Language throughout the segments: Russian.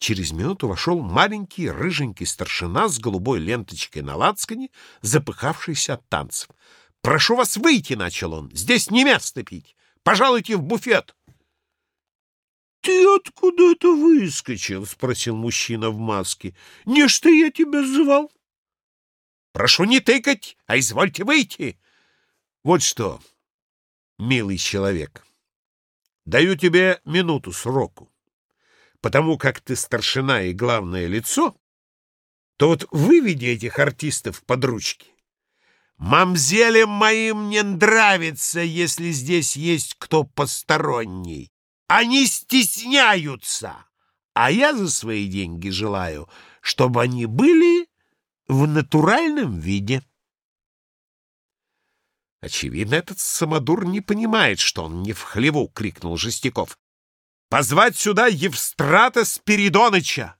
Через минуту вошел маленький рыженький старшина с голубой ленточкой на лацкане, запыхавшийся от танцев. «Прошу вас выйти!» — начал он. «Здесь не место пить! Пожалуйте в буфет!» «Ты откуда это выскочил?» — спросил мужчина в маске. «Не что я тебя звал?» «Прошу не тыкать, а извольте выйти!» «Вот что, милый человек, даю тебе минуту сроку потому как ты старшина и главное лицо, то вот выведи этих артистов под ручки. Мамзелям моим не нравится, если здесь есть кто посторонний. Они стесняются, а я за свои деньги желаю, чтобы они были в натуральном виде. Очевидно, этот самодур не понимает, что он не в хлеву, — крикнул Жестяков. Позвать сюда Евстрата Спиридоныча!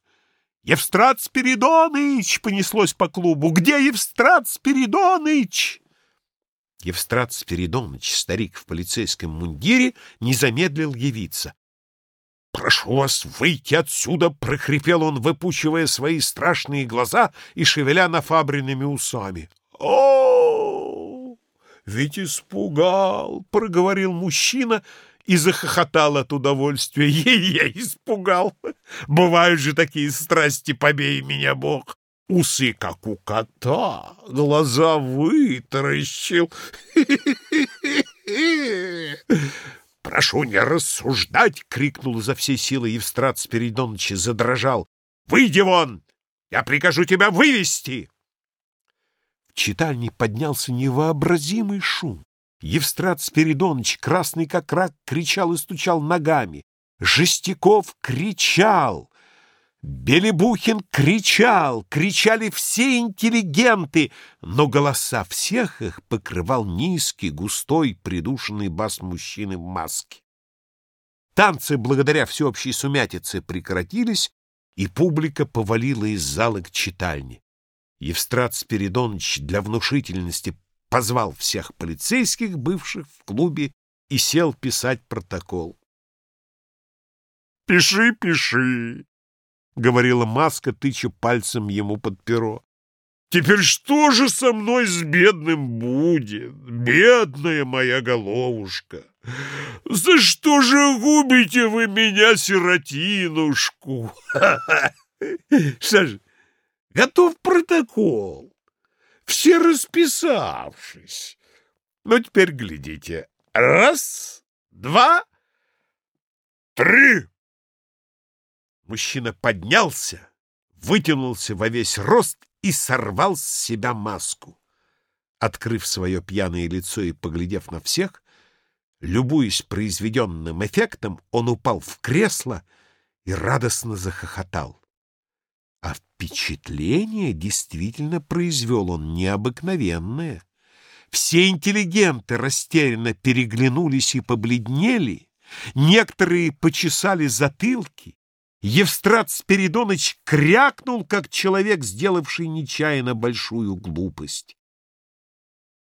Евстрат Спиридоныч! Понеслось по клубу. Где Евстрат Спиридоныч? Евстрат Спиридоныч, старик в полицейском мундире, не замедлил явиться. «Прошу вас выйти отсюда!» — прохрипел он, выпучивая свои страшные глаза и шевеля нафабренными усами. «О, ведь испугал!» — проговорил мужчина — и захохотал от удовольствия. Ей-ей, испугал. Бывают же такие страсти, побей меня, Бог. Усы, как у кота, глаза вытаращил. «Прошу не рассуждать!» — крикнул изо всей силы Евстрат Спиридоныч и задрожал. «Выйди вон! Я прикажу тебя вывести!» В читальне поднялся невообразимый шум. Евстрат Спиридоныч, красный как рак, кричал и стучал ногами. Жестяков кричал. Белебухин кричал, кричали все интеллигенты, но голоса всех их покрывал низкий, густой, придушенный бас мужчины в маске. Танцы, благодаря всеобщей сумятице, прекратились, и публика повалила из зала к читальне. Евстрат Спиридоныч для внушительности позвал всех полицейских, бывших в клубе, и сел писать протокол. «Пиши, пиши», — говорила Маска, тыча пальцем ему под перо. «Теперь что же со мной с бедным будет, бедная моя головушка? За что же губите вы меня, сиротинушку? Что ж, готов протокол все расписавшись. Ну, теперь глядите. Раз, два, три. Мужчина поднялся, вытянулся во весь рост и сорвал с себя маску. Открыв свое пьяное лицо и поглядев на всех, любуясь произведенным эффектом, он упал в кресло и радостно захохотал. Впечатление действительно произвел он необыкновенное. Все интеллигенты растерянно переглянулись и побледнели, некоторые почесали затылки. Евстрат Спиридоныч крякнул, как человек, сделавший нечаянно большую глупость.